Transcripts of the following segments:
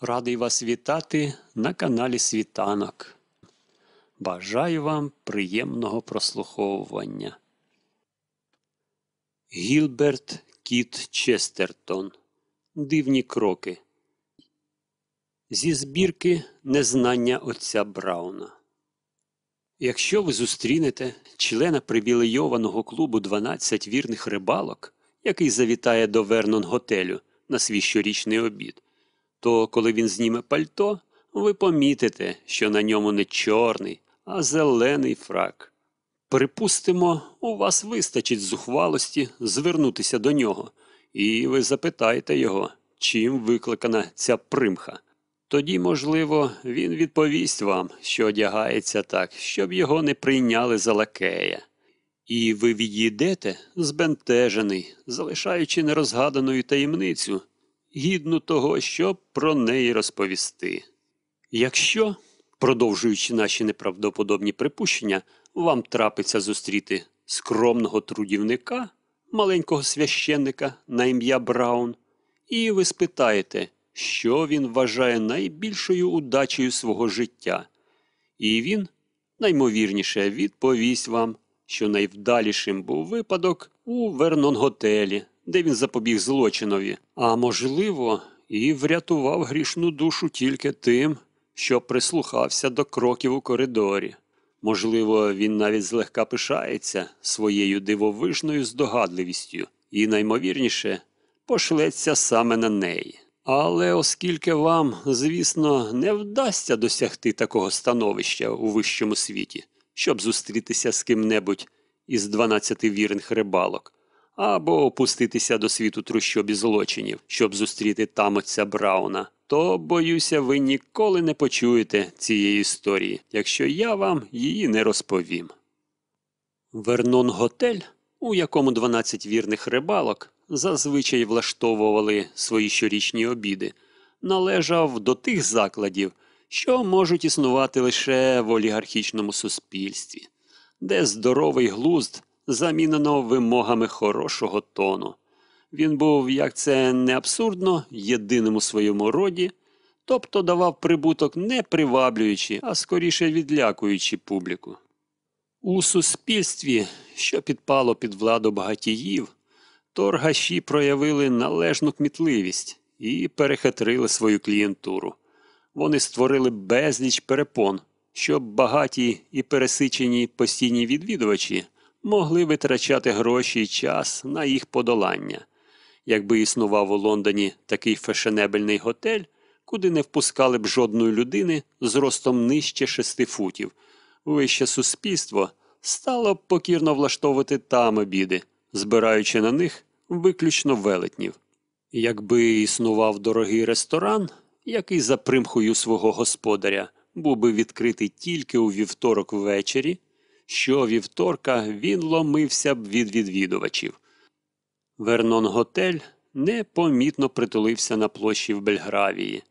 Радий вас вітати на каналі Світанок. Бажаю вам приємного прослуховування. Гілберт Кіт Честертон. Дивні кроки. Зі збірки Незнання отця Брауна. Якщо ви зустрінете члена привілейованого клубу 12 вірних рибалок, який завітає до Вернон готелю на свій щорічний обід, то коли він зніме пальто, ви помітите, що на ньому не чорний, а зелений фрак. Припустимо, у вас вистачить зухвалості звернутися до нього, і ви запитаєте його, чим викликана ця примха. Тоді, можливо, він відповість вам, що одягається так, щоб його не прийняли за лакея. І ви відійдете збентежений, залишаючи нерозгаданою таємницю, гідну того, щоб про неї розповісти. Якщо, продовжуючи наші неправдоподобні припущення, вам трапиться зустріти скромного трудівника, маленького священника на ім'я Браун, і ви спитаєте, що він вважає найбільшою удачею свого життя, і він, наймовірніше, відповість вам, що найвдалішим був випадок у Вернон-готелі, де він запобіг злочинові, а можливо, і врятував грішну душу тільки тим, що прислухався до кроків у коридорі. Можливо, він навіть злегка пишається своєю дивовижною здогадливістю і, наймовірніше, пошлеться саме на неї. Але оскільки вам, звісно, не вдасться досягти такого становища у вищому світі, щоб зустрітися з ким-небудь із 12 вірних рибалок, або опуститися до світу трущоб і злочинів, щоб зустріти там отця Брауна, то, боюся, ви ніколи не почуєте цієї історії, якщо я вам її не розповім. Вернон Готель, у якому 12 вірних рибалок зазвичай влаштовували свої щорічні обіди, належав до тих закладів, що можуть існувати лише в олігархічному суспільстві, де здоровий глузд замінено вимогами хорошого тону. Він був, як це не абсурдно, єдиним у своєму роді, тобто давав прибуток не приваблюючи, а скоріше відлякуючи публіку. У суспільстві, що підпало під владу багатіїв, торгаші проявили належну кмітливість і перехитрили свою клієнтуру. Вони створили безліч перепон, щоб багаті і пересичені постійні відвідувачі могли витрачати гроші і час на їх подолання. Якби існував у Лондоні такий фешенебельний готель, куди не впускали б жодної людини з ростом нижче шести футів, вище суспільство стало б покірно влаштовувати там обіди, збираючи на них виключно велетнів. Якби існував дорогий ресторан, який за примхою свого господаря був би відкритий тільки у вівторок ввечері, що вівторка він ломився б від відвідувачів. Вернон Готель непомітно притулився на площі в Бельгравії.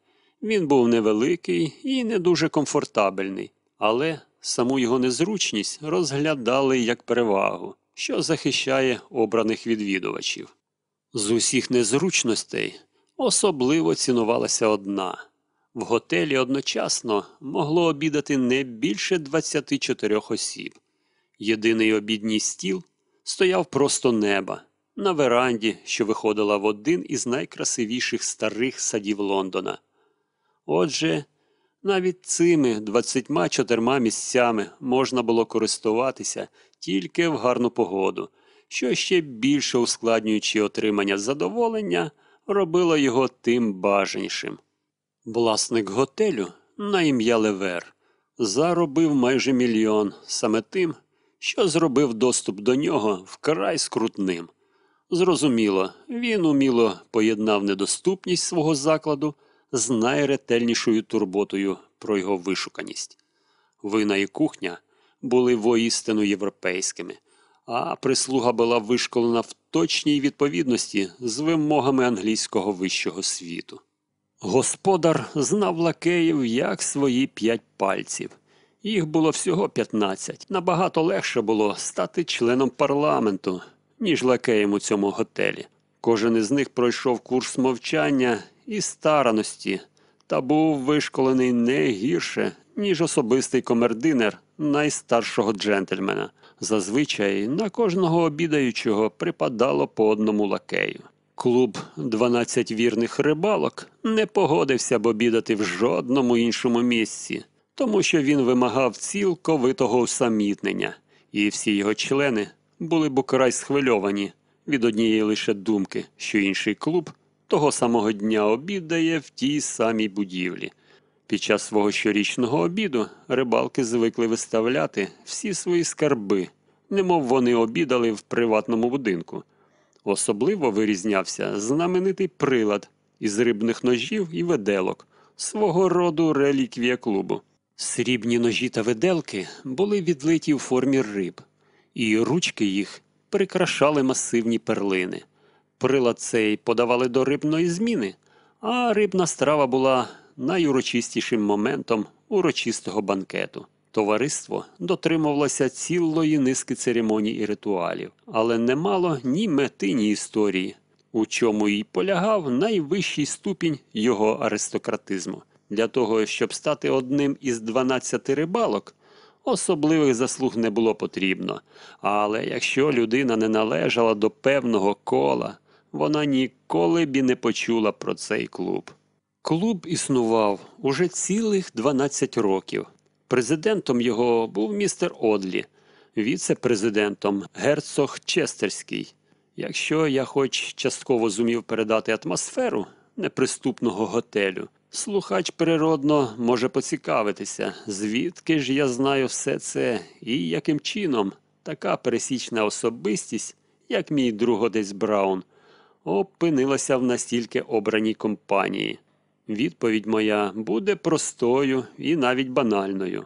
Він був невеликий і не дуже комфортабельний, але саму його незручність розглядали як перевагу, що захищає обраних відвідувачів. З усіх незручностей особливо цінувалася одна. В готелі одночасно могло обідати не більше 24 осіб. Єдиний обідній стіл стояв просто неба на веранді, що виходила в один із найкрасивіших старих садів Лондона. Отже, навіть цими 24 місцями можна було користуватися тільки в гарну погоду, що ще більше ускладнюючи отримання задоволення, робило його тим бажанішим. Власник готелю на ім'я Левер заробив майже мільйон саме тим, що зробив доступ до нього вкрай скрутним. Зрозуміло, він уміло поєднав недоступність свого закладу з найретельнішою турботою про його вишуканість. Вина і кухня були воістину європейськими, а прислуга була вишколена в точній відповідності з вимогами англійського вищого світу. Господар знав лакеїв як свої п'ять пальців. Їх було всього 15. Набагато легше було стати членом парламенту, ніж лакеєм у цьому готелі. Кожен із них пройшов курс мовчання і стараності, та був вишколений не гірше, ніж особистий комердинер найстаршого джентльмена. Зазвичай на кожного обідаючого припадало по одному лакею. Клуб «12 вірних рибалок не погодився б обідати в жодному іншому місці, тому що він вимагав цілковитого усамітнення, і всі його члени були б украй схвильовані від однієї лише думки, що інший клуб того самого дня обідає в тій самій будівлі. Під час свого щорічного обіду рибалки звикли виставляти всі свої скарби, немов вони обідали в приватному будинку. Особливо вирізнявся знаменитий прилад із рибних ножів і виделок, свого роду реліквія клубу. Срібні ножі та виделки були відлиті у формі риб, і ручки їх прикрашали масивні перлини. Прилад цей подавали до рибної зміни, а рибна страва була найурочистішим моментом урочистого банкету. Товариство дотримувалося цілої низки церемоній і ритуалів, але не мало ні мети, ні історії, у чому й полягав найвищий ступінь його аристократизму. Для того, щоб стати одним із 12 рибалок, особливих заслуг не було потрібно. Але якщо людина не належала до певного кола, вона ніколи б і не почула про цей клуб. Клуб існував уже цілих 12 років. Президентом його був містер Одлі, віце-президентом герцог Честерський. Якщо я хоч частково зумів передати атмосферу неприступного готелю, слухач природно може поцікавитися, звідки ж я знаю все це і яким чином така пересічна особистість, як мій друг Одець Браун, опинилася в настільки обраній компанії. Відповідь моя буде простою і навіть банальною.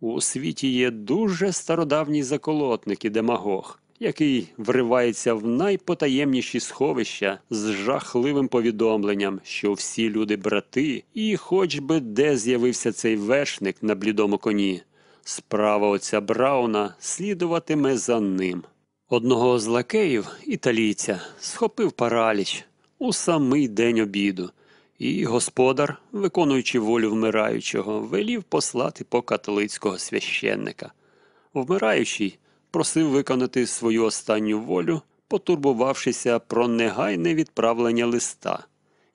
У світі є дуже стародавній заколотник і демагог, який вривається в найпотаємніші сховища з жахливим повідомленням, що всі люди брати, і хоч би де з'явився цей вершник на блідому коні, справа отця Брауна слідуватиме за ним. Одного з лакеїв, італійця, схопив параліч у самий день обіду. І господар, виконуючи волю вмираючого, велів послати по католицького священника. Вмираючий просив виконати свою останню волю, потурбувавшися про негайне відправлення листа,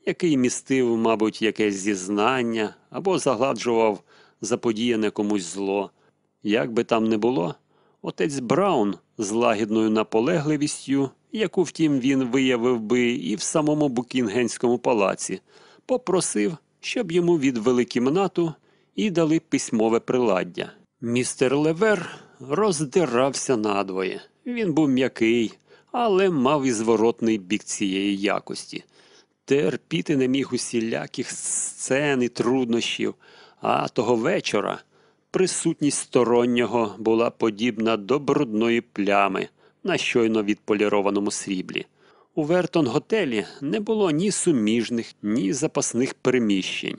який містив, мабуть, якесь зізнання або загладжував заподіяне комусь зло. Як би там не було, отець Браун з лагідною наполегливістю, яку втім він виявив би і в самому Букінгенському палаці, попросив, щоб йому відвели кімнату і дали письмове приладдя. Містер Левер роздирався надвоє. Він був м'який, але мав і зворотний бік цієї якості. Терпіти не міг усіляких сцен і труднощів, а того вечора присутність стороннього була подібна до брудної плями на щойно відполірованому сріблі. У Вертон готелі не було ні суміжних, ні запасних переміщень,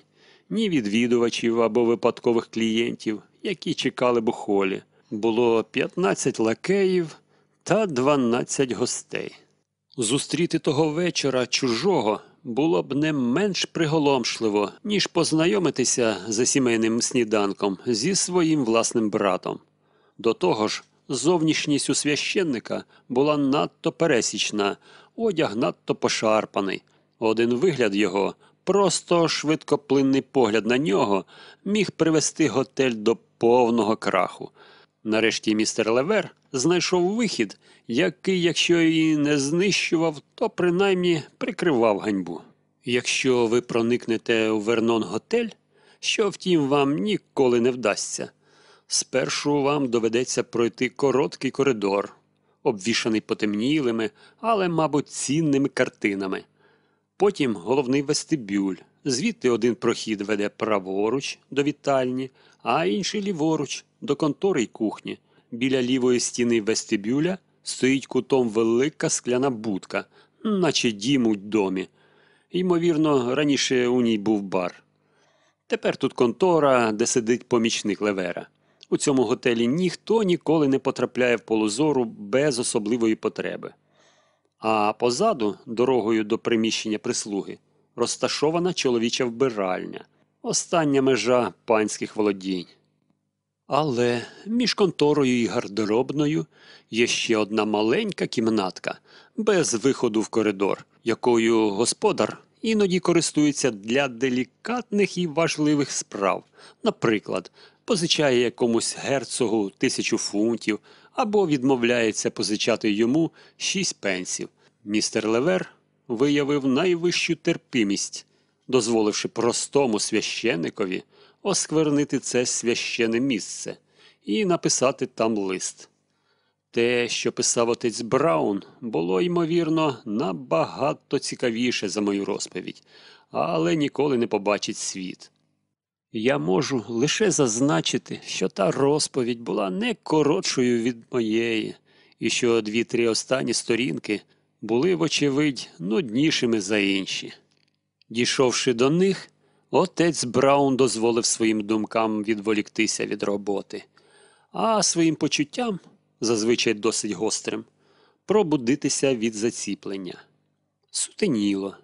ні відвідувачів або випадкових клієнтів, які чекали б у холі. Було 15 лакеїв та 12 гостей. Зустріти того вечора чужого було б не менш приголомшливо, ніж познайомитися за сімейним сніданком зі своїм власним братом. До того ж, зовнішність у священника була надто пересічна, одяг надто пошарпаний. Один вигляд його, просто швидкоплинний погляд на нього, міг привести готель до повного краху. Нарешті містер Левер знайшов вихід, який, якщо і не знищував, то принаймні прикривав ганьбу. Якщо ви проникнете у Вернон готель, що втім вам ніколи не вдасться, спершу вам доведеться пройти короткий коридор, обвішаний потемнілими, але, мабуть, цінними картинами. Потім головний вестибюль. Звідти один прохід веде праворуч до вітальні, а інший ліворуч до контори й кухні. Біля лівої стіни вестибюля стоїть кутом велика скляна будка, наче дім у домі. Ймовірно, раніше у ній був бар. Тепер тут контора, де сидить помічник Левера. У цьому готелі ніхто ніколи не потрапляє в полозору без особливої потреби. А позаду, дорогою до приміщення прислуги, розташована чоловіча вбиральня. остання межа панських володінь. Але між конторою і гардеробною є ще одна маленька кімнатка без виходу в коридор, якою господар іноді користується для делікатних і важливих справ. Наприклад, позичає якомусь герцогу тисячу фунтів або відмовляється позичати йому шість пенсів. Містер Левер виявив найвищу терпимість, дозволивши простому священникові осквернити це священе місце і написати там лист. Те, що писав отець Браун, було, ймовірно, набагато цікавіше за мою розповідь, але ніколи не побачить світ. Я можу лише зазначити, що та розповідь була не коротшою від моєї, і що дві-три останні сторінки були, вочевидь, нуднішими за інші. Дійшовши до них, отець Браун дозволив своїм думкам відволіктися від роботи, а своїм почуттям, зазвичай досить гострим, пробудитися від заціплення. Сутеніло,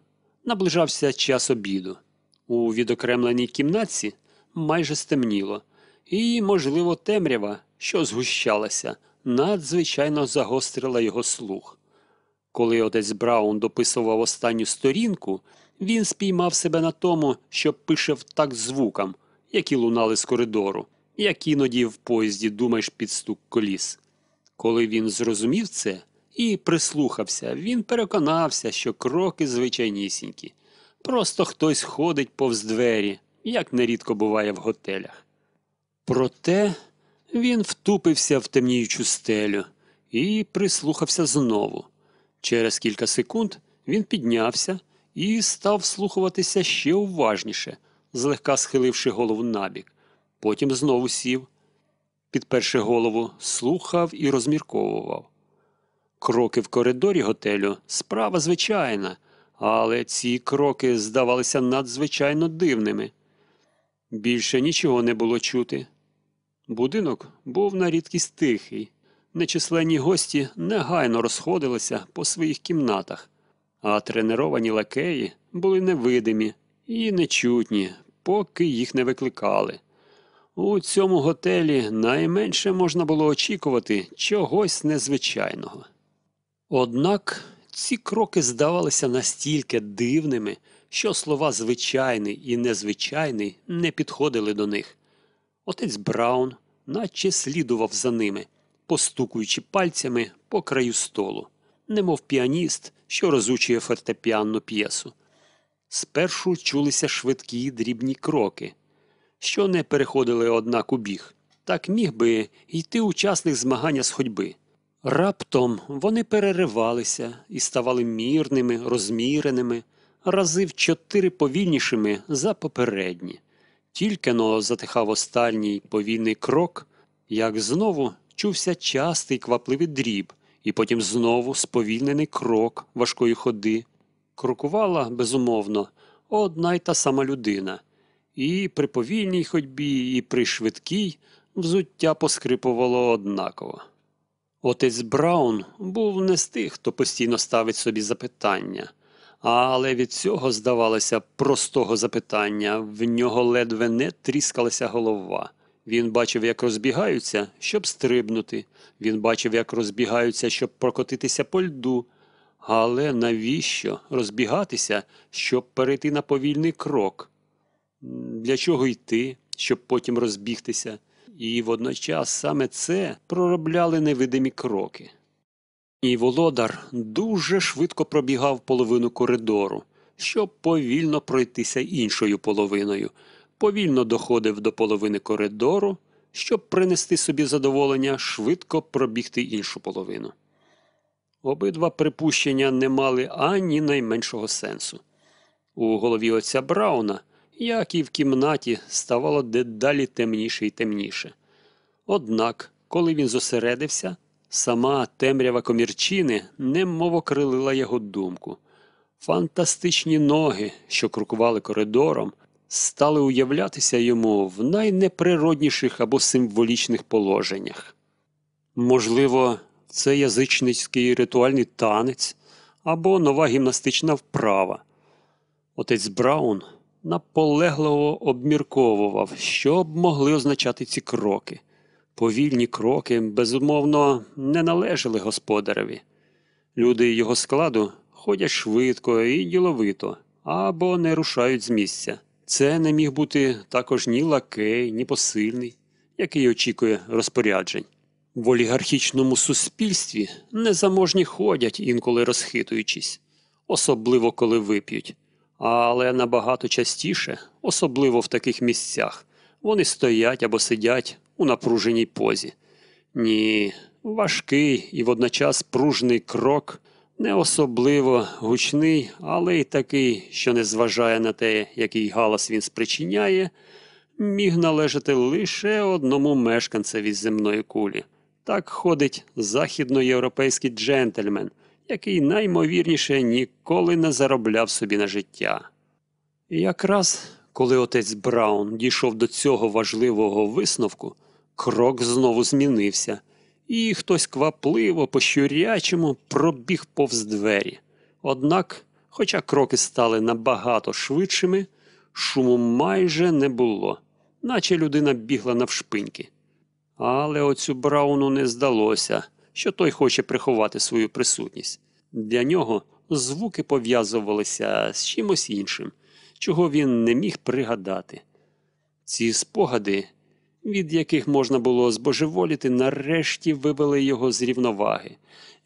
наближався час обіду. У відокремленій кімнатці майже стемніло, і, можливо, темрява, що згущалася, надзвичайно загострила його слух. Коли отець Браун дописував останню сторінку, він спіймав себе на тому, що пише в так звукам, які лунали з коридору, як іноді в поїзді думаєш під стук коліс. Коли він зрозумів це і прислухався, він переконався, що кроки звичайнісінькі. Просто хтось ходить повз двері, як нерідко буває в готелях. Проте він втупився в темніючу стелю і прислухався знову. Через кілька секунд він піднявся і став вслухуватися ще уважніше, злегка схиливши голову набік. Потім знову сів, підперши голову, слухав і розмірковував. Кроки в коридорі готелю справа звичайна, але ці кроки здавалися надзвичайно дивними. Більше нічого не було чути. Будинок був на рідкість тихий. Нечисленні гості негайно розходилися по своїх кімнатах, а треновані лакеї були невидимі і нечутні, поки їх не викликали. У цьому готелі найменше можна було очікувати чогось незвичайного. Однак ці кроки здавалися настільки дивними, що слова звичайний і незвичайний не підходили до них. Отець Браун наче слідував за ними, постукуючи пальцями по краю столу, немов піаніст, що розучує фортепіанну п'єсу. Спершу чулися швидкі дрібні кроки, що не переходили однак у біг. Так міг би йти учасник змагання з ходьби. Раптом вони переривалися і ставали мірними, розміреними, рази в чотири повільнішими за попередні. Тільки но затихав останній повільний крок, як знову чувся частий квапливий дріб, і потім знову сповільнений крок важкої ходи. Крокувала, безумовно, одна й та сама людина, і при повільній ходьбі, і при швидкій взуття поскрипувало однаково. Отець Браун був не з тих, хто постійно ставить собі запитання, але від цього, здавалося, простого запитання в нього ледве не тріскалася голова. Він бачив, як розбігаються, щоб стрибнути. Він бачив, як розбігаються, щоб прокотитися по льду. Але навіщо розбігатися, щоб перейти на повільний крок? Для чого йти, щоб потім розбігтися? І водночас саме це проробляли невидимі кроки. І володар дуже швидко пробігав половину коридору, щоб повільно пройтися іншою половиною, повільно доходив до половини коридору, щоб принести собі задоволення швидко пробігти іншу половину. Обидва припущення не мали ані найменшого сенсу. У голові отця Брауна, як і в кімнаті, ставало дедалі темніше і темніше. Однак, коли він зосередився, сама темрява комірчини немов окрилила його думку. Фантастичні ноги, що крокували коридором, стали уявлятися йому в найнеприродніших або символічних положеннях. Можливо, це язичницький ритуальний танець або нова гімнастична вправа. Отець Браун наполегливо обмірковував, що б могли означати ці кроки. Повільні кроки, безумовно, не належали господареві. Люди його складу ходять швидко і діловито, або не рушають з місця. Це не міг бути також ні лакей, ні посильний, який очікує розпоряджень. В олігархічному суспільстві незаможні ходять, інколи розхитуючись, особливо коли вип'ють. Але набагато частіше, особливо в таких місцях, вони стоять або сидять у напруженій позі. Ні, важкий і водночас пружний крок, не особливо гучний, але й такий, що не зважає на те, який галас він спричиняє, міг належати лише одному мешканцеві земної кулі. Так ходить західноєвропейський джентльмен, який наймовірніше ніколи не заробляв собі на життя. І якраз коли отець Браун дійшов до цього важливого висновку, крок знову змінився, і хтось квапливо по щурячому пробіг повз двері. Однак, хоча кроки стали набагато швидшими, шуму майже не було, наче людина бігла навшпиньки. Але оцю Брауну не здалося, що той хоче приховати свою присутність. Для нього звуки пов'язувалися з чимось іншим, чого він не міг пригадати. Ці спогади, від яких можна було збожеволіти, нарешті вивели його з рівноваги.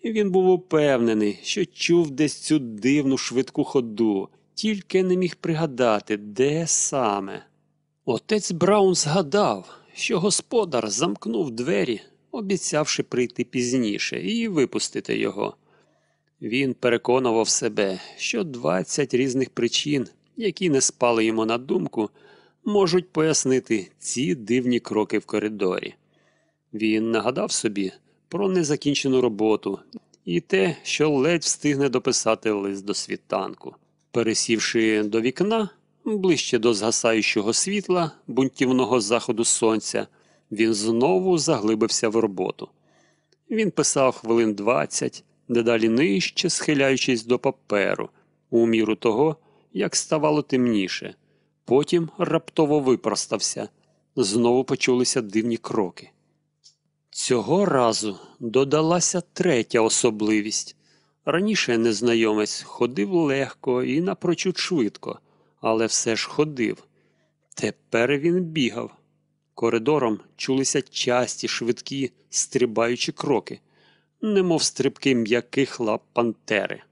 І Він був упевнений, що чув десь цю дивну швидку ходу, тільки не міг пригадати, де саме. Отець Браун згадав, що господар замкнув двері, обіцявши прийти пізніше і випустити його. Він переконував себе, що 20 різних причин, які не спали йому на думку, можуть пояснити ці дивні кроки в коридорі. Він нагадав собі про незакінчену роботу і те, що ледь встигне дописати лист до світанку. Пересівши до вікна, ближче до згасаючого світла, бунтівного заходу сонця, він знову заглибився в роботу. Він писав хвилин двадцять, дедалі нижче схиляючись до паперу, у міру того, як ставало темніше. Потім раптово випростався. Знову почулися дивні кроки. Цього разу додалася третя особливість. Раніше незнайомець ходив легко і напрочуд швидко, але все ж ходив. Тепер він бігав. Коридором чулися часті, швидкі, стрибаючі кроки, немов стрибки м'яких лап пантери.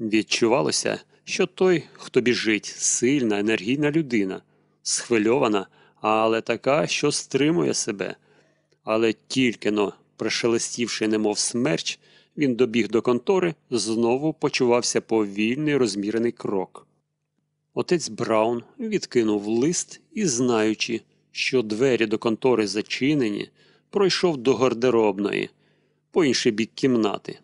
Відчувалося, що той, хто біжить, сильна, енергійна людина, схвильована, але така, що стримує себе. Але тільки но, пришелестівши, немов смерч, він добіг до контори, знову почувався повільний розмірений крок. Отець Браун відкинув лист і, знаючи, що двері до контори зачинені, пройшов до гардеробної, по інший бік кімнати.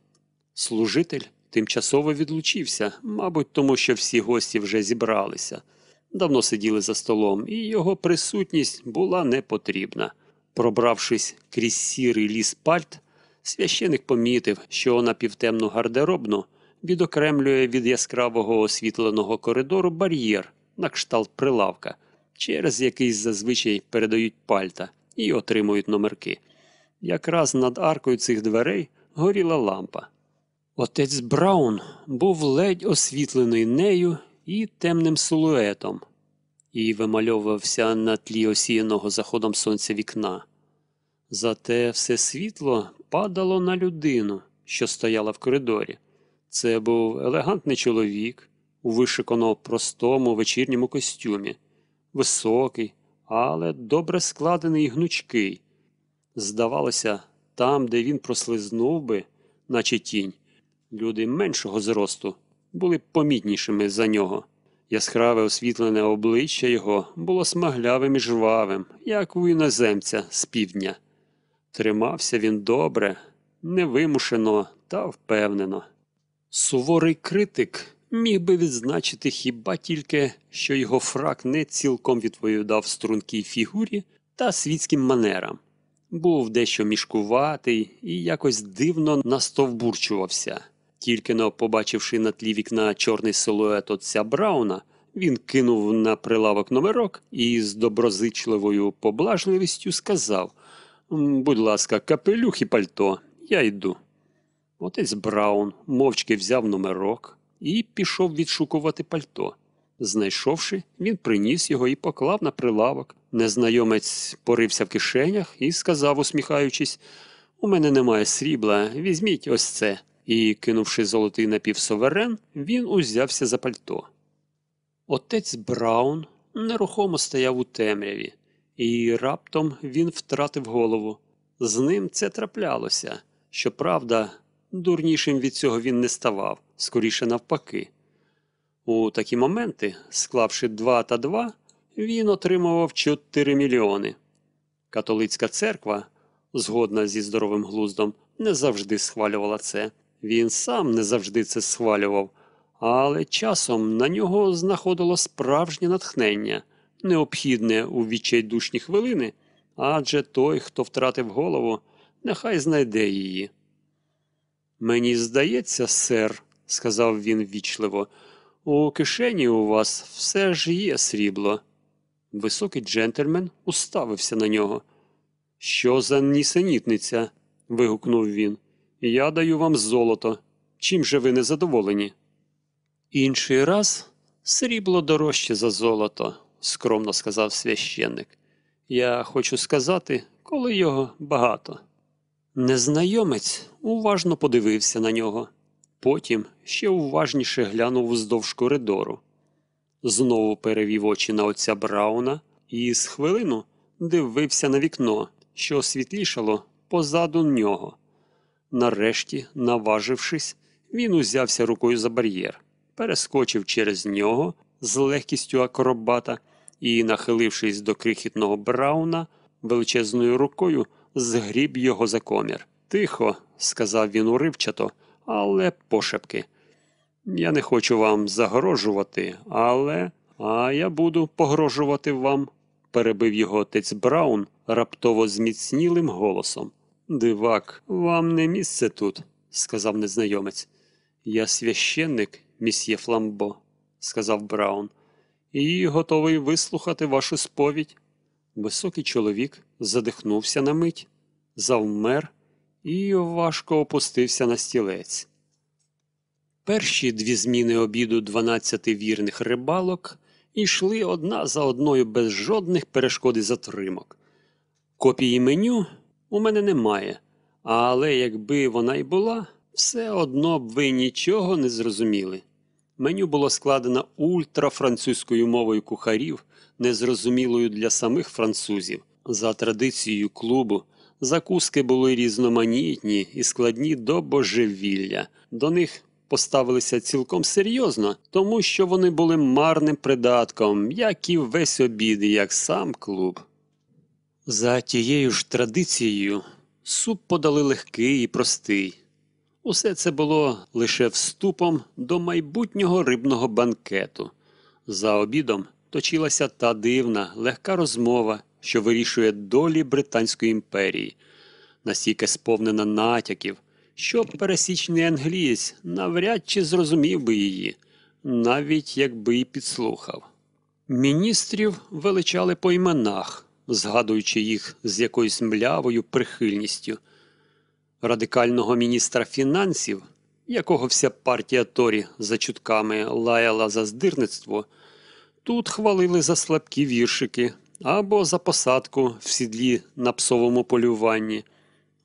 Служитель тимчасово відлучився, мабуть, тому що всі гості вже зібралися, давно сиділи за столом, і його присутність була не потрібна. Пробравшись крізь сірий ліс пальт, священик помітив, що напівтемну гардеробну відокремлює від яскравого освітленого коридору бар'єр на кшталт прилавка, через який зазвичай передають пальта і отримують номерки. Якраз над аркою цих дверей горіла лампа. Отець Браун був ледь освітлений нею і темним силуетом, і вимальовувався на тлі осіяного заходом сонця вікна. Зате все світло падало на людину, що стояла в коридорі. Це був елегантний чоловік у вишикано простому вечірньому костюмі, високий, але добре складений і гнучкий. Здавалося, там, де він прослизнув би, наче тінь, люди меншого зросту були помітнішими за нього. Яскраве освітлене обличчя його було смаглявим і жвавим, як у іноземця з півдня. Тримався він добре, невимушено та впевнено. Суворий критик міг би відзначити хіба тільки, що його фрак не цілком відповідав стрункій фігурі та світським манерам. Був дещо мішкуватий і якось дивно настовбурчувався. Тільки но побачивши на тлі вікна чорний силует отця Брауна, Він кинув на прилавок номерок і з доброзичливою поблажливістю сказав Будь ласка, капелюх і пальто, я йду. Отець Браун мовчки взяв номерок і пішов відшукувати пальто. Знайшовши, він приніс його і поклав на прилавок. Незнайомець порився в кишенях і сказав, усміхаючись, у мене немає срібла, візьміть ось це. І, кинувши золотий напівсоверен, він узявся за пальто. Отець Браун нерухомо стояв у темряві, і раптом він втратив голову. З ним це траплялося. Щоправда, дурнішим від цього він не ставав, скоріше навпаки. У такі моменти, склавши два та два, він отримував 4 мільйони. Католицька церква, згодна зі здоровим глуздом, не завжди схвалювала це. Він сам не завжди це схвалював, але часом на нього знаходило справжнє натхнення, необхідне у відчайдушні хвилини, адже той, хто втратив голову, нехай знайде її. Мені здається, сер, сказав він ввічливо, у кишені у вас все ж є срібло. Високий джентльмен уставився на нього. Що за нісенітниця? вигукнув він. Я даю вам золото. Чим же ви не задоволені? Інший раз срібло дорожче за золото, скромно сказав священник. Я хочу сказати, коли його багато. Незнайомець уважно подивився на нього, потім ще уважніше глянув вздовж коридору. Знову перевів очі на отця Брауна і з хвилину дивився на вікно, що освітлішало позаду нього. Нарешті, наважившись, він узявся рукою за бар'єр, перескочив через нього з легкістю акробата і, нахилившись до крихітного Брауна, величезною рукою згріб його за комір. Тихо, сказав він уривчато, але пошепки. Я не хочу вам загрожувати, але. А я буду погрожувати вам, перебив його отець Браун раптово зміцнілим голосом. Дивак, вам не місце тут, сказав незнайомець. Я священник, місьє Фламбо, сказав Браун, і готовий вислухати вашу сповідь. Високий чоловік задихнувся на мить, завмер і важко опустився на стілець. Перші дві зміни обіду дванадцяти вірних рибалок йшли одна за одною без жодних перешкод і затримок. Копії меню у мене немає, але якби вона й була, все одно б ви нічого не зрозуміли. Меню було складено ультрафранцузькою мовою кухарів, незрозумілою для самих французів. За традицією клубу, закуски були різноманітні і складні до божевілля. До них поставилися цілком серйозно, тому що вони були марним придатком, як і весь обід, як сам клуб. За тією ж традицією суп подали легкий і простий. Усе це було лише вступом до майбутнього рибного банкету. За обідом точилася та дивна, легка розмова, що вирішує долі Британської імперії, настільки сповнена натяків, що пересічний англієць навряд чи зрозумів би її, навіть якби й підслухав. Міністрів величали по іменах, згадуючи їх з якоюсь млявою прихильністю. Радикального міністра фінансів, якого вся партія Торі за чутками лаяла за здирництво, тут хвалили за слабкі віршики або за посадку в сідлі на псовому полюванні.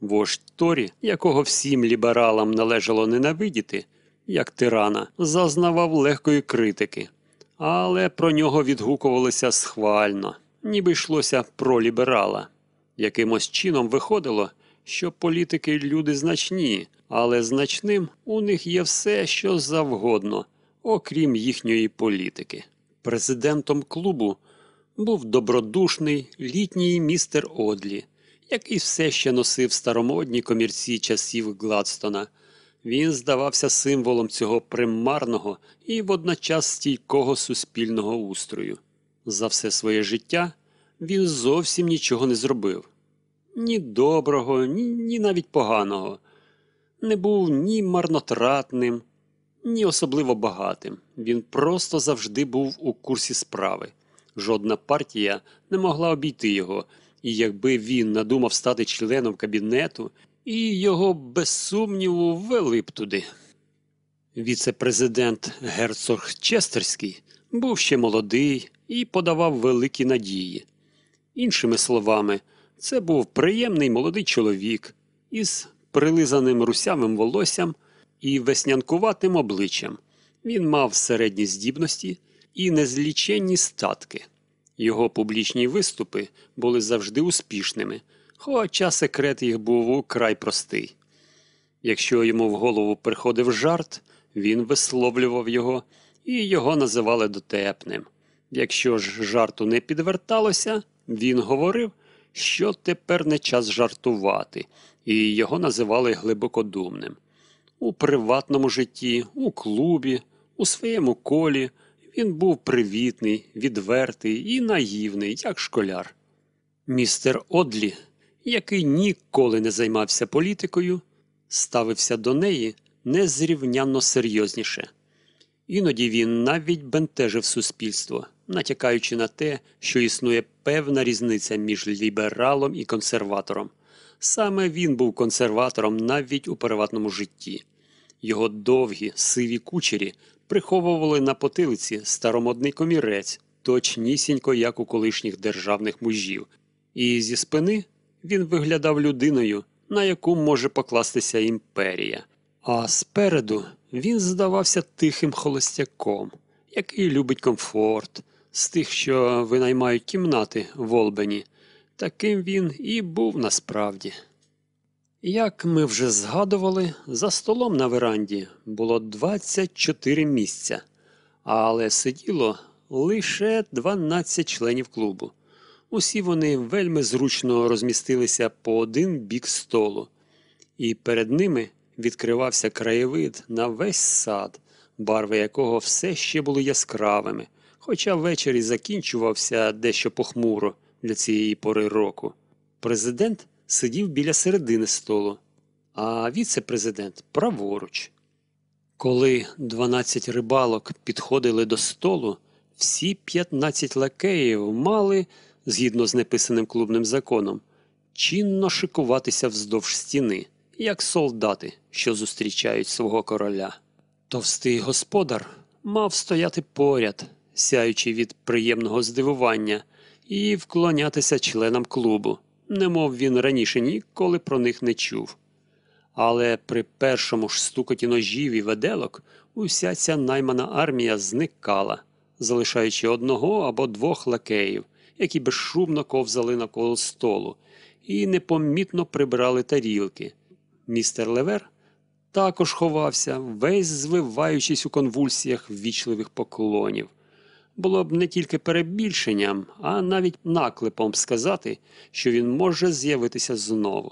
Вождь Торі, якого всім лібералам належало ненавидіти, як тирана, зазнавав легкої критики, але про нього відгукувалося схвально, ніби йшлося про ліберала. Якимось чином виходило, що політики люди значні, але значним у них є все, що завгодно, окрім їхньої політики. Президентом клубу був добродушний літній містер Одлі, який все ще носив старомодні комірці часів Гладстона. Він здавався символом цього примарного і водночас стійкого суспільного устрою. За все своє життя він зовсім нічого не зробив. Ні доброго, ні, ні навіть поганого. Не був ні марнотратним, ні особливо багатим. Він просто завжди був у курсі справи. Жодна партія не могла обійти його, і якби він надумав стати членом кабінету, і його без сумніву ввели б туди. Віце-президент герцог Честерський був ще молодий і подавав великі надії. Іншими словами, це був приємний молодий чоловік із прилизаним русявим волоссям і веснянкуватим обличчям. Він мав середні здібності і незліченні статки. Його публічні виступи були завжди успішними, хоча секрет їх був украй простий. Якщо йому в голову приходив жарт, він висловлював його, і його називали дотепним. Якщо ж жарту не підверталося, він говорив, що тепер не час жартувати, і його називали глибокодумним. У приватному житті, у клубі, у своєму колі він був привітний, відвертий і наївний, як школяр. Містер Одлі, який ніколи не займався політикою, ставився до неї незрівнянно серйозніше. Іноді він навіть бентежив суспільство, натякаючи на те, що існує певна різниця між лібералом і консерватором. Саме він був консерватором навіть у приватному житті. Його довгі, сиві кучері приховували на потилиці старомодний комірець, точнісінько, як у колишніх державних мужів, і зі спини він виглядав людиною, на яку може покластися імперія. А спереду він здавався тихим холостяком, який любить комфорт, з тих, що винаймають кімнати в Олбені. Таким він і був насправді. Як ми вже згадували, за столом на веранді було 24 місця, але сиділо лише 12 членів клубу. Усі вони вельми зручно розмістилися по один бік столу, і перед ними відкривався краєвид на весь сад, барви якого все ще були яскравими, хоча ввечері закінчувався дещо похмуро для цієї пори року. Президент сидів біля середини столу, а віце-президент праворуч. Коли 12 рибалок підходили до столу, всі 15 лакеїв мали, згідно з неписаним клубним законом, чинно шикуватися вздовж стіни, як солдати, що зустрічають свого короля. Товстий господар мав стояти поряд, сяючи від приємного здивування, і вклонятися членам клубу, немов він раніше ніколи про них не чув. Але при першому ж стукоті ножів і веделок уся ця наймана армія зникала, залишаючи одного або двох лакеїв, які безшумно ковзали навколо столу, і непомітно прибирали тарілки. Містер Левер також ховався, весь звиваючись у конвульсіях ввічливих поклонів. Було б не тільки перебільшенням, а навіть наклепом сказати, що він може з'явитися знову.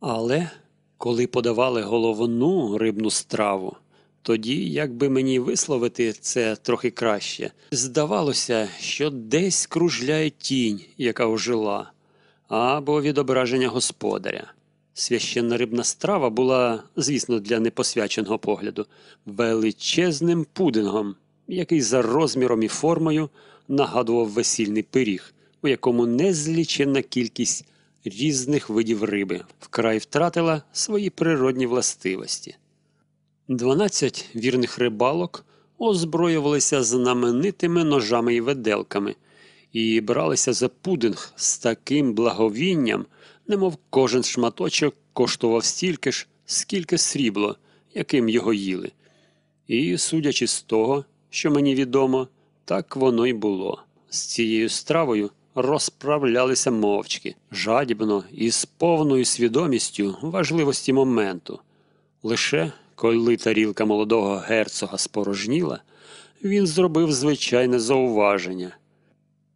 Але коли подавали головну рибну страву, тоді, як би мені висловити це трохи краще, здавалося, що десь кружляє тінь, яка ожила, або відображення господаря. Священна рибна страва була, звісно, для непосвяченого погляду, величезним пудингом, який за розміром і формою нагадував весільний пиріг, у якому незліченна кількість різних видів риби вкрай втратила свої природні властивості. Дванадцять вірних рибалок озброювалися знаменитими ножами і веделками і бралися за пудинг з таким благовінням, немов кожен шматочок коштував стільки ж, скільки срібло, яким його їли. І, судячи з того, що мені відомо, так воно й було. З цією стравою розправлялися мовчки, жадібно і з повною свідомістю важливості моменту. Лише коли тарілка молодого герцога спорожніла, він зробив звичайне зауваження.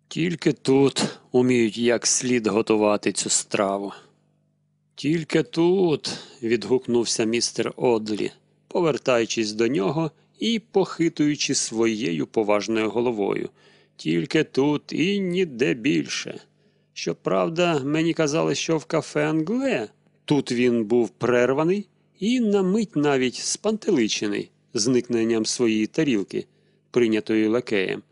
Тільки тут уміють як слід готувати цю страву. Тільки тут, відгукнувся містер Одлі, повертаючись до нього і похитуючи своєю поважною головою. Тільки тут і ніде більше. Щоправда, мені казали, що в кафе Англе тут він був прерваний і на мить навіть спантеличений, зникненням своєї тарілки, прийнятої лакеєм.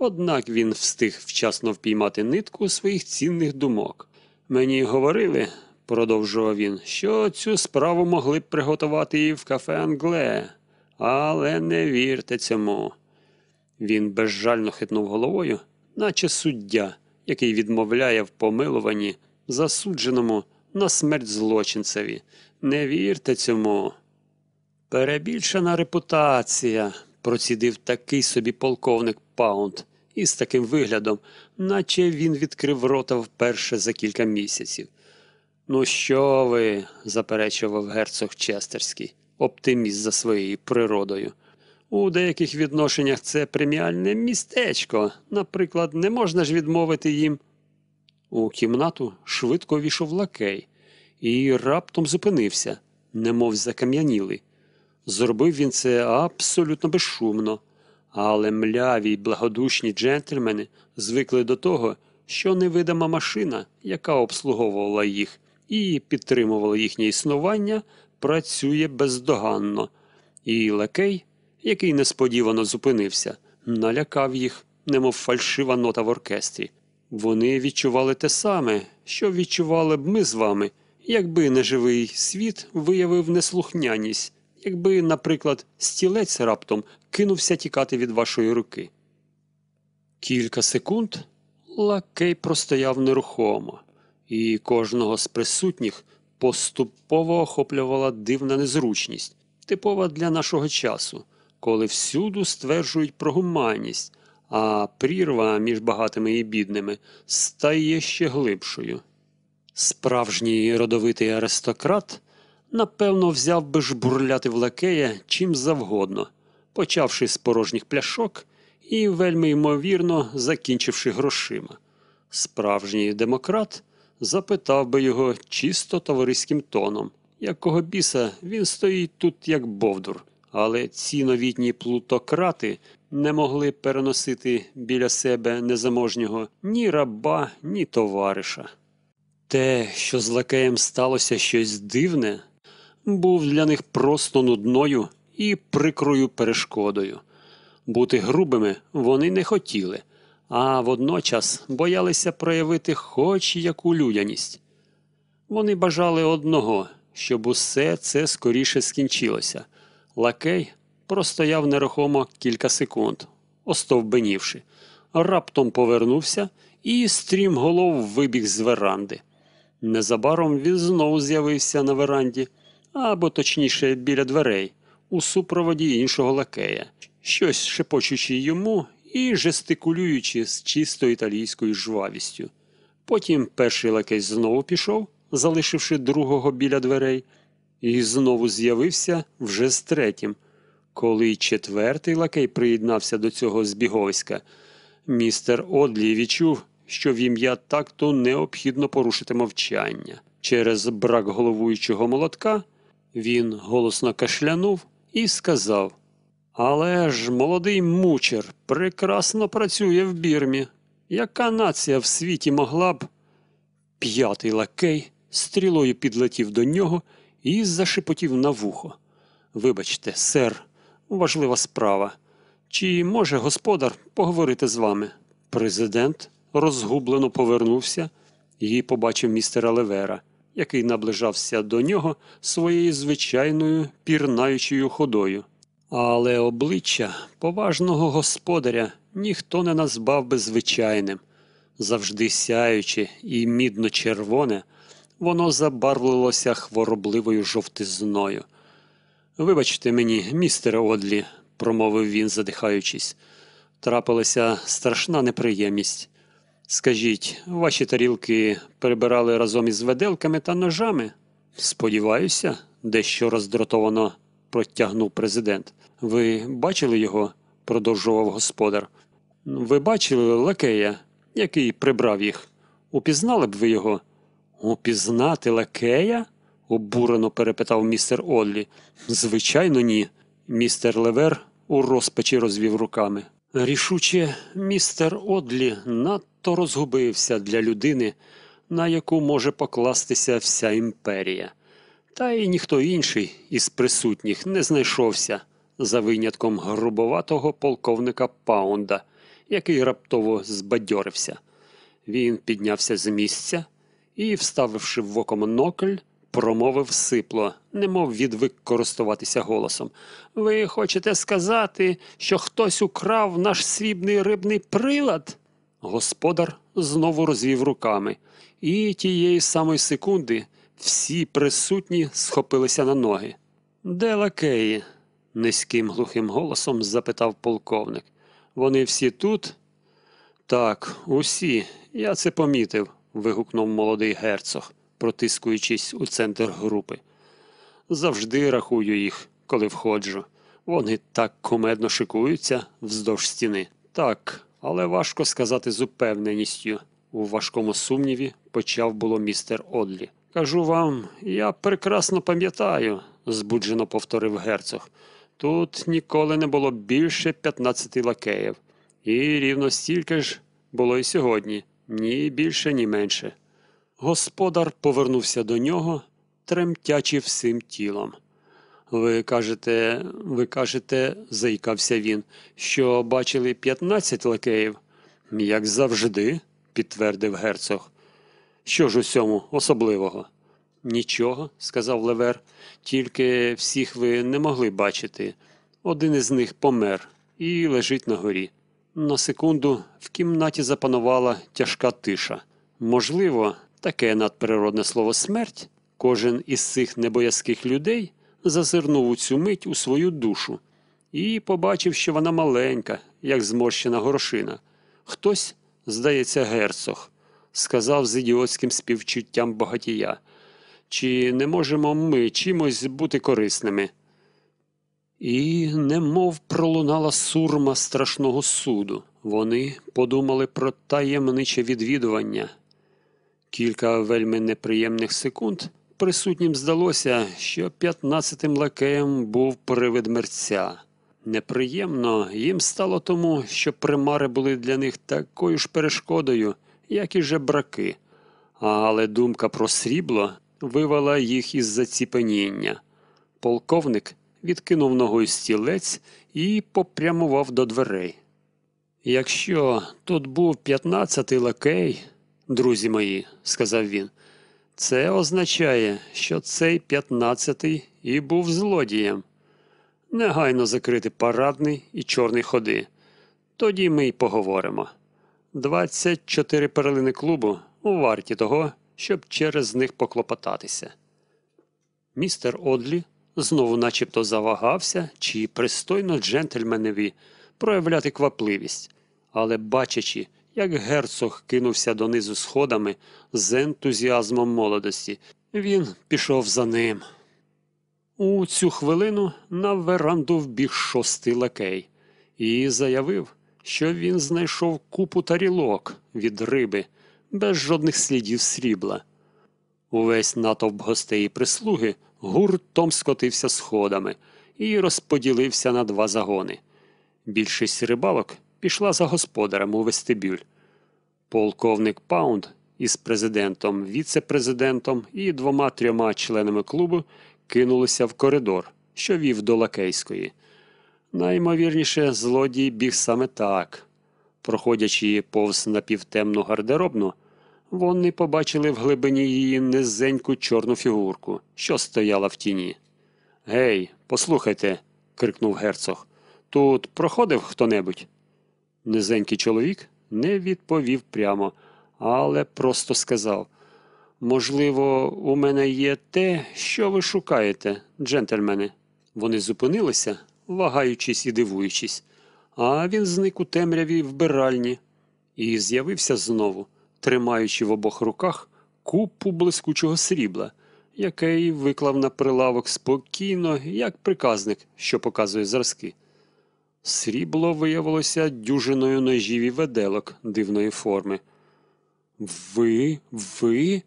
Однак він встиг вчасно впіймати нитку своїх цінних думок. Мені говорили, продовжував він, що цю справу могли б приготувати і в кафе Англе, але не вірте цьому. Він безжально хитнув головою, наче суддя, який відмовляє в помилуванні засудженому на смерть злочинцеві. Не вірте цьому. Перебільшена репутація, процідив такий собі полковник Паунд, із таким виглядом, наче він відкрив рота вперше за кілька місяців. Ну, що ви, заперечував герцог Честерський, оптиміст за своєю природою. У деяких відношеннях це преміальне містечко. Наприклад, не можна ж відмовити їм. У кімнату швидко війшов лакей і раптом зупинився, немов закам'янілий. Зробив він це абсолютно безшумно, але мляві й благодушні джентльмени звикли до того, що невидима машина, яка обслуговувала їх і підтримувала їхнє існування, працює бездоганно. І лакей, який несподівано зупинився, налякав їх, немов фальшива нота в оркестрі. Вони відчували те саме, що відчували б ми з вами, якби неживий світ виявив неслухняність, якби, наприклад, стілець раптом кинувся тікати від вашої руки. Кілька секунд лакей простояв нерухомо, і кожного з присутніх поступово охоплювала дивна незручність, типова для нашого часу, коли всюду стверджують про гуманність, а прірва між багатими і бідними стає ще глибшою. Справжній родовитий аристократ, напевно, взяв би жбурляти в лакея чим завгодно, почавши з порожніх пляшок і, вельми ймовірно, закінчивши грошима. Справжній демократ запитав би його чисто товариським тоном, якого біса він стоїть тут як бовдур, але ці новітні плутократи не могли переносити біля себе незаможнього ні раба, ні товариша. Те, що з лакеєм сталося щось дивне, був для них просто нудною і прикрою перешкодою. Бути грубими вони не хотіли, а водночас боялися проявити хоч яку людяність. Вони бажали одного, щоб усе це скоріше скінчилося. Лакей простояв нерухомо кілька секунд, остовбенівши, раптом повернувся і стрім голов вибіг з веранди. Незабаром він знову з'явився на веранді, або точніше біля дверей, у супроводі іншого лакея, щось шепочучи йому і жестикулюючи з чисто італійською жвавістю. Потім перший лакей знову пішов, залишивши другого біля дверей, і знову з'явився вже з третім. Коли четвертий лакей приєднався до цього збіговиська, містер Одлі відчув, що в ім'я такту необхідно порушити мовчання. Через брак головуючого молотка він голосно кашлянув і сказав Але ж молодий мучер прекрасно працює в бірмі. Яка нація в світі могла б. П'ятий лакей стрілою підлетів до нього і зашепотів на вухо. Вибачте, сер, важлива справа. Чи може господар поговорити з вами? Президент розгублено повернувся і побачив містера Левера, який наближався до нього своєю звичайною пірнаючою ходою. Але обличчя поважного господаря ніхто не назвав би звичайним. Завжди сяюче і мідно червоне, воно забарвлилося хворобливою жовтизною. Вибачте мені, містере Одлі, промовив він, задихаючись, трапилася страшна неприємність. Скажіть, ваші тарілки перебирали разом із веделками та ножами? Сподіваюся, дещо роздратовано протягнув президент. Ви бачили його? продовжував господар. Ви бачили лакея, який прибрав їх? Упізнали б ви його? Упізнати лакея? обурено перепитав містер Оллі. Звичайно, ні. Містер Левер у розпачі розвів руками. Рішуче, містер Одлі надто розгубився для людини, на яку може покластися вся імперія. Та й ніхто інший із присутніх не знайшовся, за винятком грубоватого полковника Паунда, який раптово збадьорився. Він піднявся з місця і, вставивши в око монокль, промовив сипло, немов відвик користуватися голосом. Ви хочете сказати, що хтось украв наш срібний рибний прилад? Господар знову розвів руками, і тієї самої секунди всі присутні схопилися на ноги. Де лакеї? низьким глухим голосом запитав полковник. Вони всі тут? Так, усі. Я це помітив, вигукнув молодий герцог, протискуючись у центр групи. Завжди рахую їх, коли входжу. Вони так комедно шикуються вздовж стіни. Так, але важко сказати з упевненістю. У важкому сумніві почав було містер Одлі. Кажу вам, я прекрасно пам'ятаю, збуджено повторив герцог. Тут ніколи не було більше 15 лакеїв. І рівно стільки ж було і сьогодні, ні більше, ні менше. Господар повернувся до нього, тремтячи всім тілом. Ви кажете, ви кажете, заїкався він, що бачили 15 лакеїв? Як завжди, підтвердив герцог. Що ж у цьому особливого? Нічого, сказав Левер, тільки всіх ви не могли бачити. Один із них помер і лежить на горі. На секунду в кімнаті запанувала тяжка тиша. Можливо, таке надприродне слово смерть, кожен із цих небоязких людей зазирнув у цю мить у свою душу і побачив, що вона маленька, як зморщена горошина. Хтось, здається, герцог, сказав з ідіотським співчуттям багатія. Чи не можемо ми чимось бути корисними? І немов пролунала сурма страшного суду. Вони подумали про таємниче відвідування. Кілька вельми неприємних секунд присутнім здалося, що п'ятнадцятим лакеєм був привид мерця. Неприємно їм стало тому, що примари були для них такою ж перешкодою, як і жебраки. Але думка про срібло вивела їх із заціпеніння. Полковник відкинув ногою стілець і попрямував до дверей. Якщо тут був п'ятнадцятий лакей, друзі мої, сказав він, це означає, що цей п'ятнадцятий і був злодієм. Негайно закрити парадний і чорний ходи. Тоді ми й поговоримо. Двадцять чотири перлини клубу варті того, щоб через них поклопотатися. Містер Одлі знову начебто завагався, чи пристойно джентльменеві проявляти квапливість, але бачачи, як герцог кинувся донизу сходами з ентузіазмом молодості, він пішов за ним. У цю хвилину на веранду вбіг шостий лакей і заявив, що він знайшов купу тарілок від риби без жодних слідів срібла. Увесь натовп гостей і прислуги гуртом скотився сходами і розподілився на два загони. Більшість рибалок пішла за господарем у вестибюль. Полковник Паунд із президентом, віце-президентом і двома трьома членами клубу кинулися в коридор, що вів до лакейської. Наймовірніше, злодій біг саме так. Проходячи повз напівтемну гардеробну, вони побачили в глибині її низеньку чорну фігурку, що стояла в тіні. Гей, послухайте, крикнув герцог. Тут проходив хто-небудь? Низенький чоловік не відповів прямо, але просто сказав Можливо, у мене є те, що ви шукаєте, джентльмени. Вони зупинилися, вагаючись і дивуючись, а він зник у темряві вбиральні і з'явився знову, тримаючи в обох руках купу блискучого срібла, який виклав на прилавок спокійно, як приказник, що показує зразки. Срібло виявилося дюжиною ножів і веделок дивної форми. Ви, ви?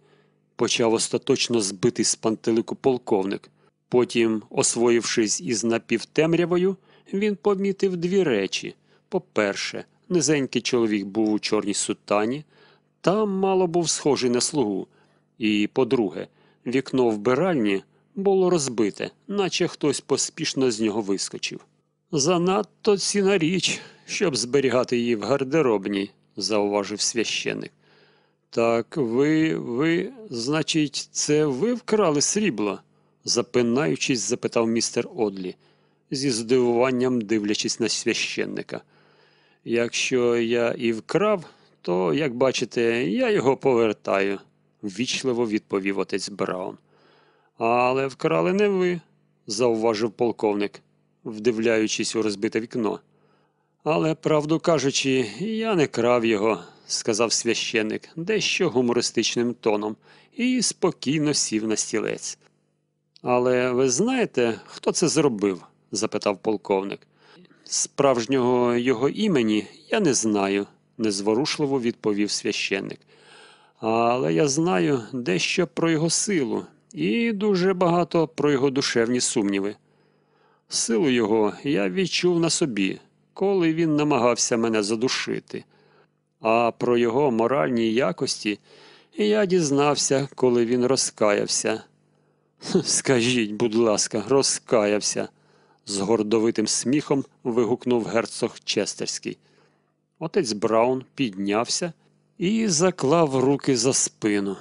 почав остаточно збитий з пантелику полковник. Потім, освоївшись із напівтемрявою, він помітив дві речі. По-перше, низенький чоловік був у чорній сутані, та мало був схожий на слугу. І, по-друге, вікно вбиральні було розбите, наче хтось поспішно з нього вискочив. Занадто ціна річ, щоб зберігати її в гардеробній, зауважив священник. Так ви, ви, значить, це ви вкрали срібло? запинаючись, запитав містер Одлі, зі здивуванням дивлячись на священника. Якщо я і вкрав, то, як бачите, я його повертаю, ввічливо відповів отець Браун. Але вкрали не ви, зауважив полковник, вдивляючись у розбите вікно. Але, правду кажучи, я не крав його, сказав священник дещо гумористичним тоном і спокійно сів на стілець. Але ви знаєте, хто це зробив? запитав полковник. Справжнього його імені я не знаю, незворушливо відповів священник. Але я знаю дещо про його силу і дуже багато про його душевні сумніви. Силу його я відчув на собі, коли він намагався мене задушити. А про його моральні якості я дізнався, коли він розкаявся. Скажіть, будь ласка, розкаявся, з гордовитим сміхом вигукнув герцог Честерський. Отець Браун піднявся і заклав руки за спину.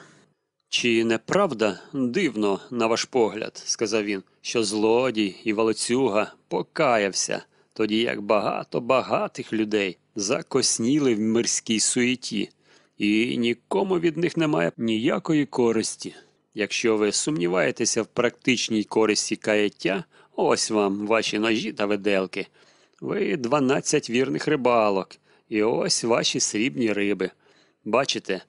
Чи не правда дивно, на ваш погляд, сказав він, що злодій і волоцюга покаявся, тоді як багато багатих людей закосніли в мирській суеті, і нікому від них немає ніякої користі. Якщо ви сумніваєтеся в практичній користі каяття, ось вам ваші ножі та виделки. Ви дванадцять вірних рибалок, і ось ваші срібні риби. Бачите,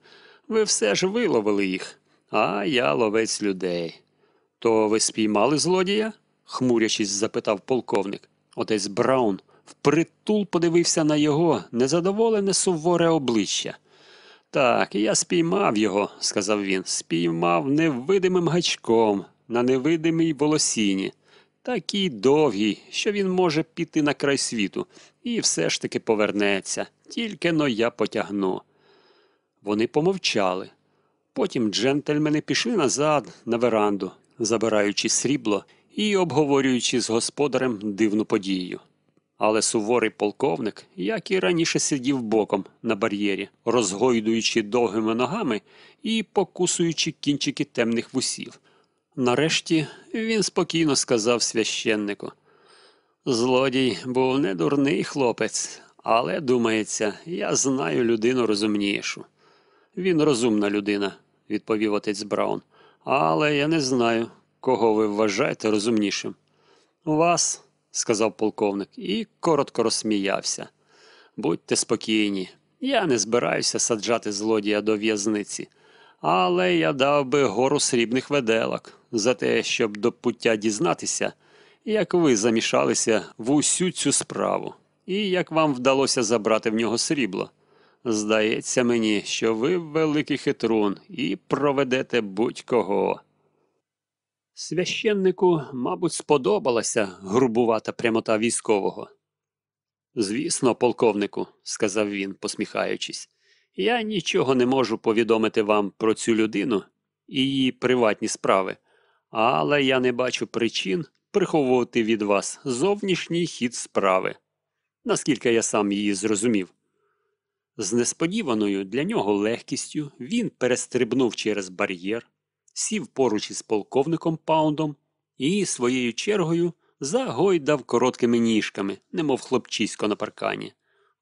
ви все ж виловили їх, а я ловець людей. То ви спіймали злодія? хмурячись, запитав полковник. Отець Браун впритул подивився на його незадоволене суворе обличчя. Так, я спіймав його, сказав він, спіймав невидимим гачком на невидимій волосіні, такий довгий, що він може піти на край світу, і все ж таки повернеться, тільки но я потягну. Вони помовчали. Потім джентльмени пішли назад на веранду, забираючи срібло і обговорюючи з господарем дивну подію. Але суворий полковник, як і раніше сидів боком на бар'єрі, розгойдуючи довгими ногами і покусуючи кінчики темних вусів. Нарешті він спокійно сказав священнику. Злодій був не дурний хлопець, але, думається, я знаю людину розумнішу. Він розумна людина, відповів отець Браун. Але я не знаю, кого ви вважаєте розумнішим. Вас, сказав полковник і коротко розсміявся. Будьте спокійні, я не збираюся саджати злодія до в'язниці, але я дав би гору срібних веделок за те, щоб до пуття дізнатися, як ви замішалися в усю цю справу, і як вам вдалося забрати в нього срібло. Здається мені, що ви великий хитрун і проведете будь-кого. Священнику, мабуть, сподобалася грубувата прямота військового. Звісно, полковнику, сказав він, посміхаючись, я нічого не можу повідомити вам про цю людину і її приватні справи, але я не бачу причин приховувати від вас зовнішній хід справи, наскільки я сам її зрозумів. З несподіваною для нього легкістю він перестрибнув через бар'єр, сів поруч із полковником Паундом і своєю чергою загойдав короткими ніжками, немов хлопчисько на паркані.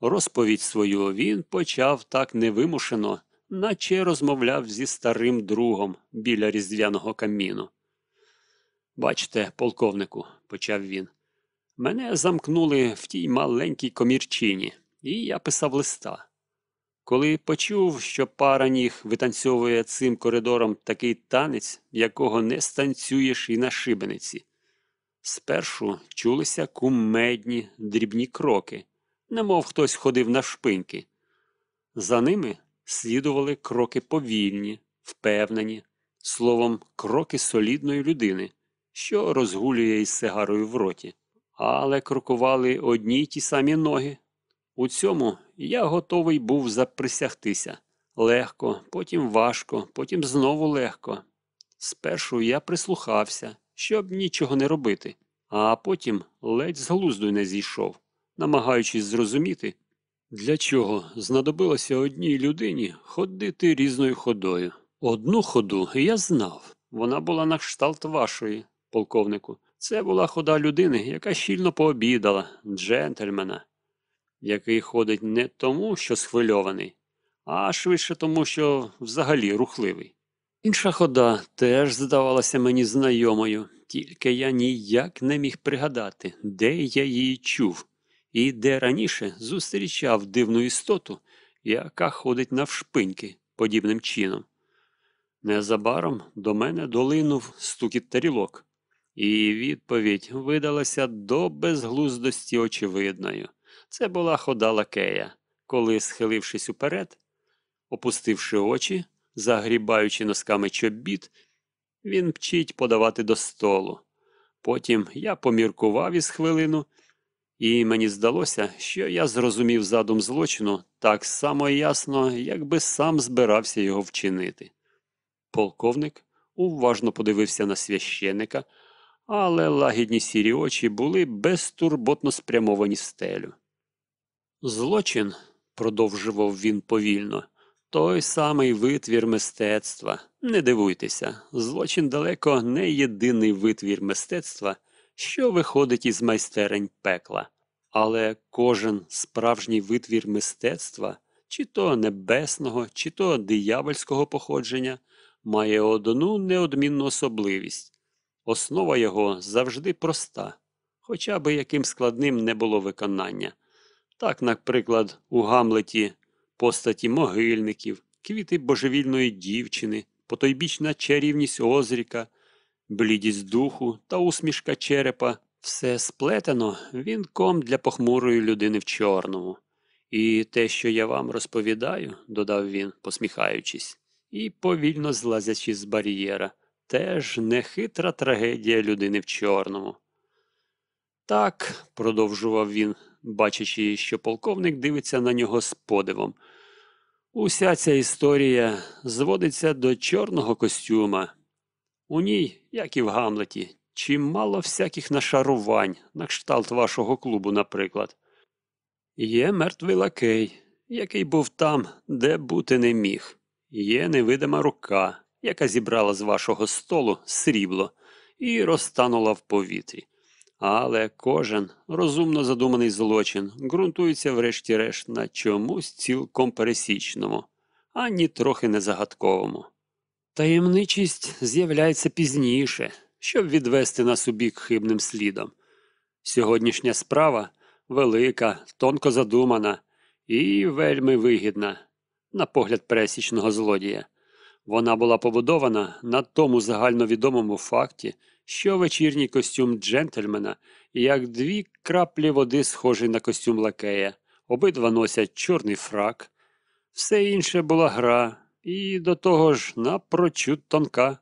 Розповідь свою він почав так невимушено, наче розмовляв зі старим другом біля різдвяного каміну. Бачте, полковнику, почав він, мене замкнули в тій маленькій комірчині, і я писав листа. Коли почув, що пара ніг витанцьовує цим коридором такий танець, якого не станцюєш і на шибениці. Спершу чулися кумедні дрібні кроки, немов хтось ходив на шпиньки. За ними слідували кроки повільні, впевнені, словом, кроки солідної людини, що розгулює із сигарою в роті. Але крокували одні й ті самі ноги. У цьому я готовий був заприсягтися. Легко, потім важко, потім знову легко. Спершу я прислухався, щоб нічого не робити, а потім ледь з глузду не зійшов, намагаючись зрозуміти, для чого знадобилося одній людині ходити різною ходою. Одну ходу я знав, вона була на кшталт вашої, полковнику. Це була хода людини, яка щільно пообідала, джентльмена, який ходить не тому, що схвильований, а швидше тому, що взагалі рухливий. Інша хода теж здавалася мені знайомою, тільки я ніяк не міг пригадати, де я її чув, і де раніше зустрічав дивну істоту, яка ходить навшпиньки подібним чином. Незабаром до мене долинув стукіт тарілок, і відповідь видалася до безглуздості очевидною. Це була хода лакея, коли, схилившись уперед, опустивши очі, загрібаючи носками чобіт, він мчить подавати до столу. Потім я поміркував із хвилину, і мені здалося, що я зрозумів задум злочину так само ясно, якби сам збирався його вчинити. Полковник уважно подивився на священика, але лагідні сірі очі були безтурботно спрямовані стелю. Злочин, продовжував він повільно, той самий витвір мистецтва. Не дивуйтеся, злочин далеко не єдиний витвір мистецтва, що виходить із майстерень пекла. Але кожен справжній витвір мистецтва, чи то небесного, чи то диявольського походження, має одну неодмінну особливість. Основа його завжди проста, хоча би яким складним не було виконання. Так, наприклад, у Гамлеті постаті могильників, квіти божевільної дівчини, потойбічна чарівність озріка, блідість духу та усмішка черепа все сплетено вінком для похмурої людини в чорному. І те, що я вам розповідаю, додав він, посміхаючись, і повільно злазячи з бар'єра, теж нехитра трагедія людини в чорному. Так, продовжував він, бачачи, що полковник дивиться на нього з подивом. Уся ця історія зводиться до чорного костюма. У ній, як і в Гамлеті, чимало всяких нашарувань, на кшталт вашого клубу, наприклад. Є мертвий лакей, який був там, де бути не міг. Є невидима рука, яка зібрала з вашого столу срібло і розтанула в повітрі. Але кожен розумно задуманий злочин ґрунтується врешті-решт на чомусь цілком пересічному, ані трохи не загадковому. Таємничість з'являється пізніше, щоб відвести нас у бік хибним слідом. Сьогоднішня справа велика, тонко задумана і вельми вигідна, на погляд пересічного злодія. Вона була побудована на тому загальновідомому факті, що вечірній костюм джентльмена, як дві краплі води, схожий на костюм лакея, обидва носять чорний фрак. Все інше була гра, і до того ж напрочуд тонка.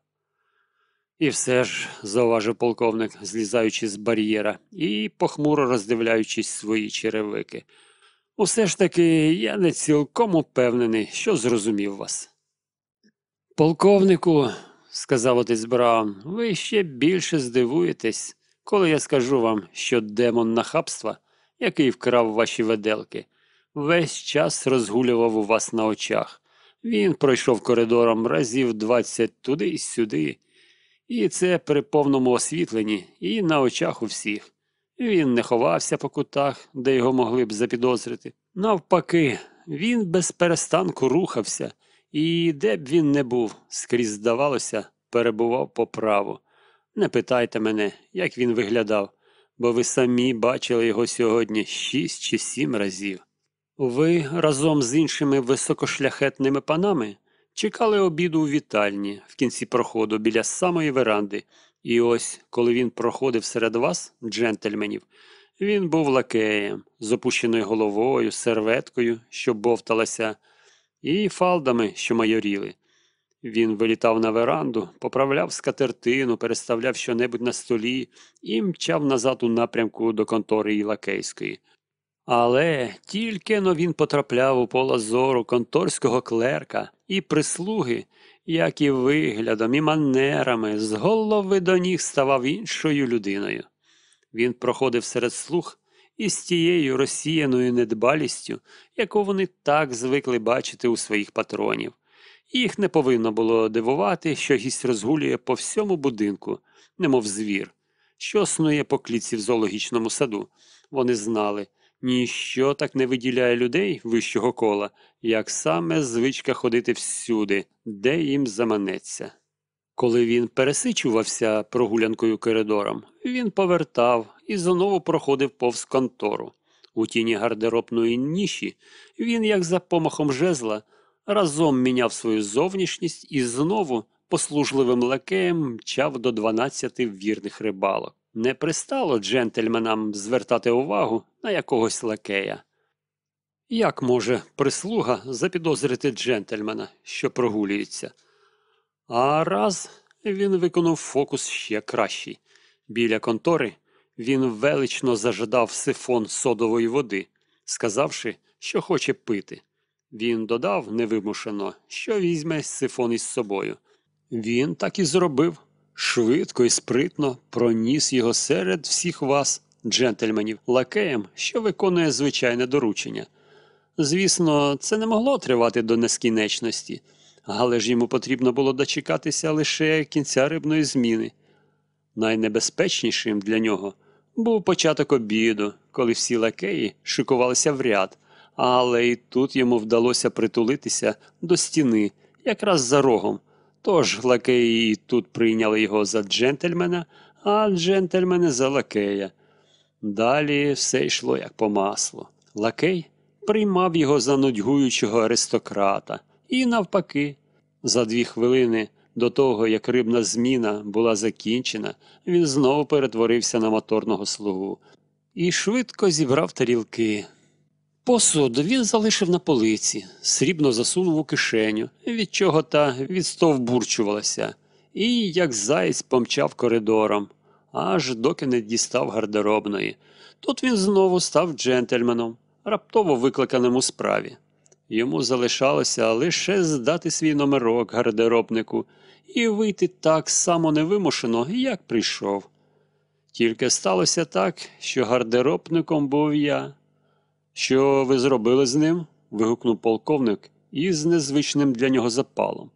І все ж, зауважив полковник, злізаючи з бар'єра і похмуро роздивляючись свої черевики. Усе ж таки я не цілком упевнений, що зрозумів вас. Полковнику, сказав отець Браун, ви ще більше здивуєтесь, коли я скажу вам, що демон нахабства, який вкрав ваші веделки, весь час розгулював у вас на очах. Він пройшов коридором разів двадцять туди й сюди, і це при повному освітленні і на очах у всіх. Він не ховався по кутах, де його могли б запідозрити. Навпаки, він без перестанку рухався, і де б він не був, скрізь, здавалося, перебував по праву. Не питайте мене, як він виглядав, бо ви самі бачили його сьогодні шість чи сім разів. Ви разом з іншими високошляхетними панами чекали обіду у вітальні в кінці проходу біля самої веранди, і ось, коли він проходив серед вас, джентльменів, він був лакеєм, з опущеною головою, серветкою, що бовталася, і фалдами, що майоріли. Він вилітав на веранду, поправляв скатертину, переставляв щонебудь на столі і мчав назад у напрямку до контори Ілакейської. Але тільки но він потрапляв у поле зору конторського клерка і прислуги, як і виглядом, і манерами, з голови до ніг ставав іншою людиною. Він проходив серед слуг із тією розсіяною недбалістю, яку вони так звикли бачити у своїх патронів. Їх не повинно було дивувати, що гість розгулює по всьому будинку, немов звір, що снує по клітці в зоологічному саду. Вони знали, ніщо так не виділяє людей вищого кола, як саме звичка ходити всюди, де їм заманеться. Коли він пересичувався прогулянкою коридором, він повертав і знову проходив повз контору. У тіні гардеробної ніші він, як за помахом жезла, разом міняв свою зовнішність і знову послужливим лакеєм мчав до дванадцяти вірних рибалок. Не пристало джентльменам звертати увагу на якогось лакея. Як може прислуга запідозрити джентльмена, що прогулюється? А раз він виконав фокус ще кращий. Біля контори він велично зажадав сифон содової води, сказавши, що хоче пити. Він додав невимушено, що візьме сифон із собою. Він так і зробив. Швидко і спритно проніс його серед всіх вас, джентльменів, лакеєм, що виконує звичайне доручення. Звісно, це не могло тривати до нескінченності, але ж йому потрібно було дочекатися лише кінця рибної зміни. Найнебезпечнішим для нього був початок обіду, коли всі лакеї шикувалися в ряд, але і тут йому вдалося притулитися до стіни, якраз за рогом. Тож лакеї і тут прийняли його за джентльмена, а джентльмени за лакея. Далі все йшло як по маслу. Лакей приймав його за нудьгуючого аристократа, і навпаки, за дві хвилини до того, як рибна зміна була закінчена, він знову перетворився на моторного слугу і швидко зібрав тарілки. Посуд він залишив на полиці, срібно засунув у кишеню, від чого та відстовбурчувалася, і, як заєць, помчав коридором, аж доки не дістав гардеробної. Тут він знову став джентльменом, раптово викликаним у справі. Йому залишалося лише здати свій номерок гардеробнику і вийти так само невимушено, як прийшов. Тільки сталося так, що гардеробником був я. Що ви зробили з ним? вигукнув полковник із незвичним для нього запалом.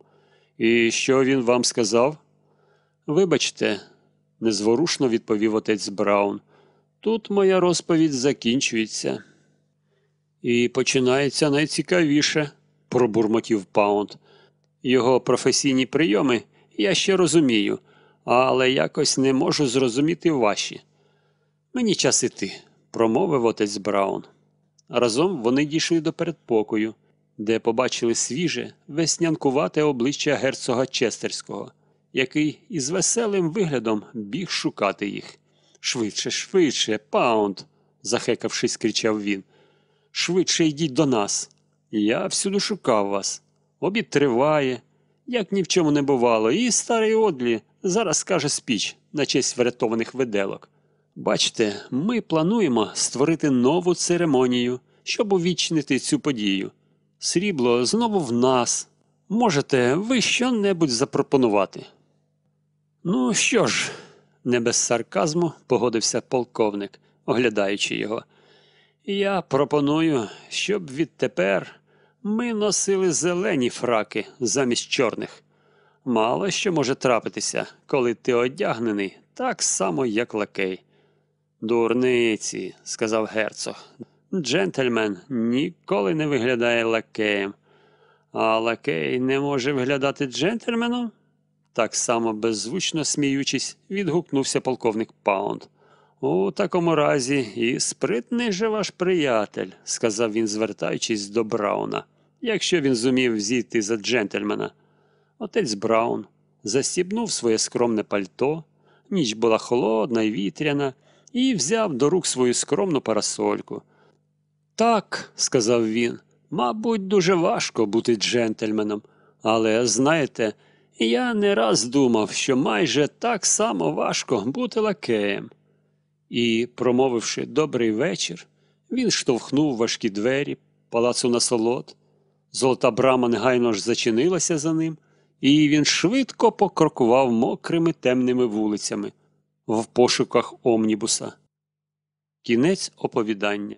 І що він вам сказав? Вибачте, незворушно відповів отець Браун. Тут моя розповідь закінчується. І починається найцікавіше, пробурмотів Паунд. Його професійні прийоми я ще розумію, але якось не можу зрозуміти ваші. Мені час іти, промовив отець Браун. Разом вони дійшли до передпокою, де побачили свіже, веснянкувате обличчя герцога Честерського, який із веселим виглядом біг шукати їх. Швидше, швидше, паунд, захекавшись, кричав він. Швидше йдіть до нас. Я всюди шукав вас. Обід триває, як ні в чому не бувало, і старий Одлі зараз скаже спіч на честь врятованих виделок. Бачите, ми плануємо створити нову церемонію, щоб увічнити цю подію. Срібло знову в нас. Можете ви що-небудь запропонувати? Ну що ж, не без сарказму погодився полковник, оглядаючи його. Я пропоную, щоб відтепер ми носили зелені фраки замість чорних. Мало що може трапитися, коли ти одягнений так само, як лакей. Дурниці, сказав герцог. Джентльмен ніколи не виглядає лакеєм. А лакей не може виглядати джентльменом? Так само беззвучно сміючись, відгукнувся полковник Паунд. У такому разі і спритний же ваш приятель, сказав він, звертаючись до Брауна, якщо він зумів зійти за джентльмена. Отець Браун застібнув своє скромне пальто, ніч була холодна і вітряна, і взяв до рук свою скромну парасольку. Так, сказав він, мабуть, дуже важко бути джентльменом, але знаєте, я не раз думав, що майже так само важко бути лакеєм. І, промовивши добрий вечір, він штовхнув важкі двері палацу насолод. Золота брама негайно ж зачинилася за ним, і він швидко покрокував мокрими темними вулицями в пошуках омнібуса. Кінець оповідання.